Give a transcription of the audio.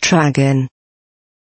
dragon.